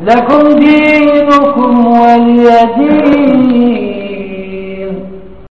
لكم دينكم وليدين